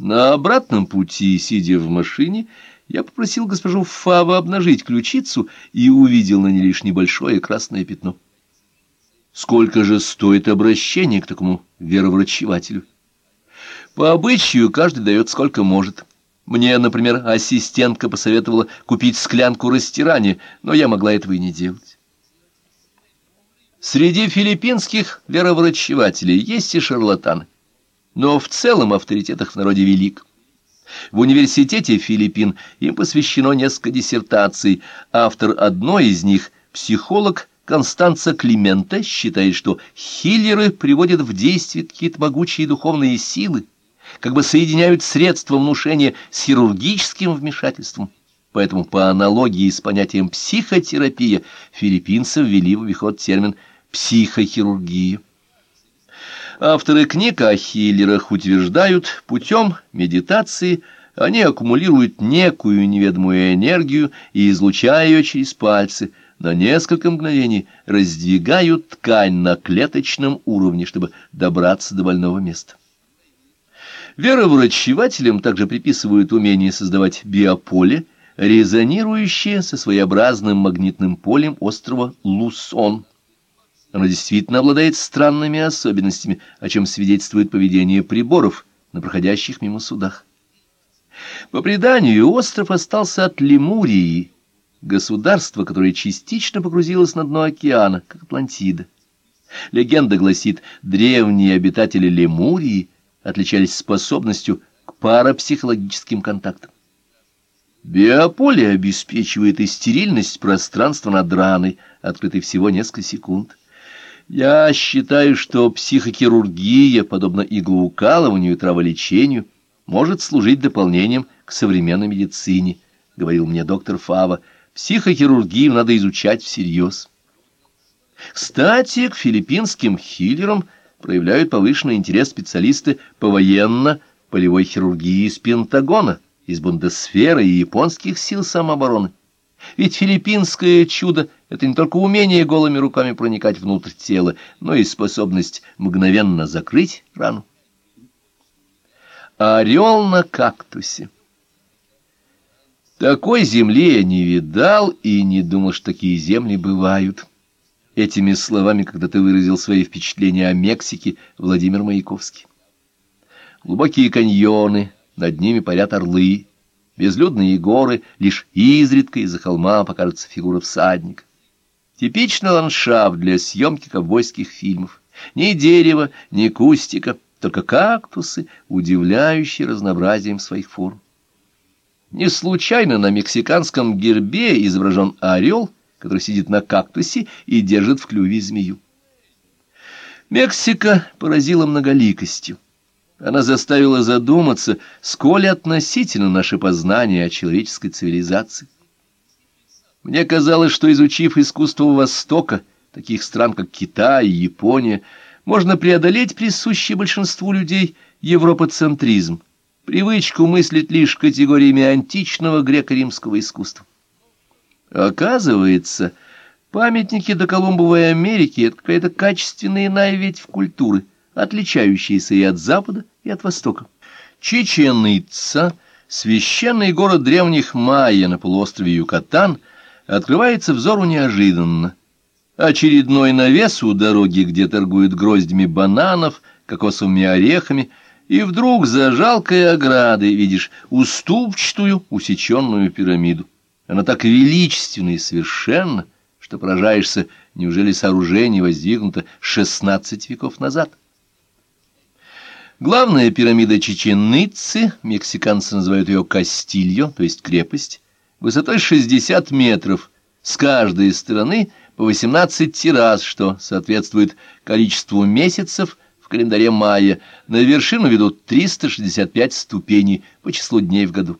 На обратном пути, сидя в машине, я попросил госпожу Фава обнажить ключицу и увидел на ней лишь небольшое красное пятно. Сколько же стоит обращение к такому вероврачевателю? По обычаю каждый дает сколько может. Мне, например, ассистентка посоветовала купить склянку растирания, но я могла этого и не делать. Среди филиппинских вероврачевателей есть и шарлатаны, но в целом авторитет их в народе велик. В университете Филиппин им посвящено несколько диссертаций. Автор одной из них, психолог Констанца Климента, считает, что хиллеры приводят в действие какие-то могучие духовные силы, как бы соединяют средства внушения с хирургическим вмешательством. Поэтому по аналогии с понятием психотерапия филиппинцы ввели в обиход термин психохирургия. Авторы книг о хиллерах утверждают, путем медитации они аккумулируют некую неведомую энергию и, излучая ее через пальцы, на несколько мгновений раздвигают ткань на клеточном уровне, чтобы добраться до больного места. Вероврачевателям также приписывают умение создавать биополе, резонирующее со своеобразным магнитным полем острова Лусон. Оно действительно обладает странными особенностями, о чем свидетельствует поведение приборов на проходящих мимо судах. По преданию, остров остался от Лемурии, государства, которое частично погрузилось на дно океана, как Атлантида. Легенда гласит, древние обитатели Лемурии отличались способностью к парапсихологическим контактам. Биополе обеспечивает и стерильность пространства над раной, открытой всего несколько секунд. Я считаю, что психохирургия, подобно иглоукалыванию и траволечению, может служить дополнением к современной медицине, говорил мне доктор Фава. Психохирургию надо изучать всерьез. Кстати, к филиппинским хиллерам проявляют повышенный интерес специалисты по военно-полевой хирургии из Пентагона, из Бундесферы и японских сил самообороны. Ведь филиппинское чудо — это не только умение голыми руками проникать внутрь тела, но и способность мгновенно закрыть рану. Орел на кактусе. Такой земли я не видал и не думал, что такие земли бывают. Этими словами когда-то выразил свои впечатления о Мексике Владимир Маяковский. Глубокие каньоны, над ними парят орлы, безлюдные горы, лишь изредка из-за холма покажется фигура всадника. Типичный ландшафт для съемки ковбойских фильмов. Ни дерева, ни кустика, только кактусы, удивляющие разнообразием своих форм. Не случайно на мексиканском гербе изображен орел, который сидит на кактусе и держит в клюве змею. Мексика поразила многоликостью. Она заставила задуматься, сколь относительно наше познание о человеческой цивилизации. Мне казалось, что, изучив искусство Востока, таких стран, как Китай и Япония, можно преодолеть присущий большинству людей европоцентризм, привычку мыслить лишь категориями античного греко-римского искусства. Оказывается, памятники до Колумбовой Америки — это какая-то качественная иная ветвь культуры — отличающиеся и от запада, и от востока. Чичен-Итца, священный город древних майя на полуострове Юкатан, открывается взору неожиданно. Очередной навес у дороги, где торгуют гроздями бананов, кокосовыми орехами, и вдруг за жалкой оградой видишь уступчатую усеченную пирамиду. Она так величественна и совершенна, что поражаешься, неужели сооружение воздвигнуто шестнадцать веков назад. Главная пирамида Чечен-Итцы, мексиканцы называют ее Кастильо, то есть крепость, высотой 60 метров, с каждой стороны по 18 террас, что соответствует количеству месяцев в календаре мая. На вершину ведут 365 ступеней по числу дней в году.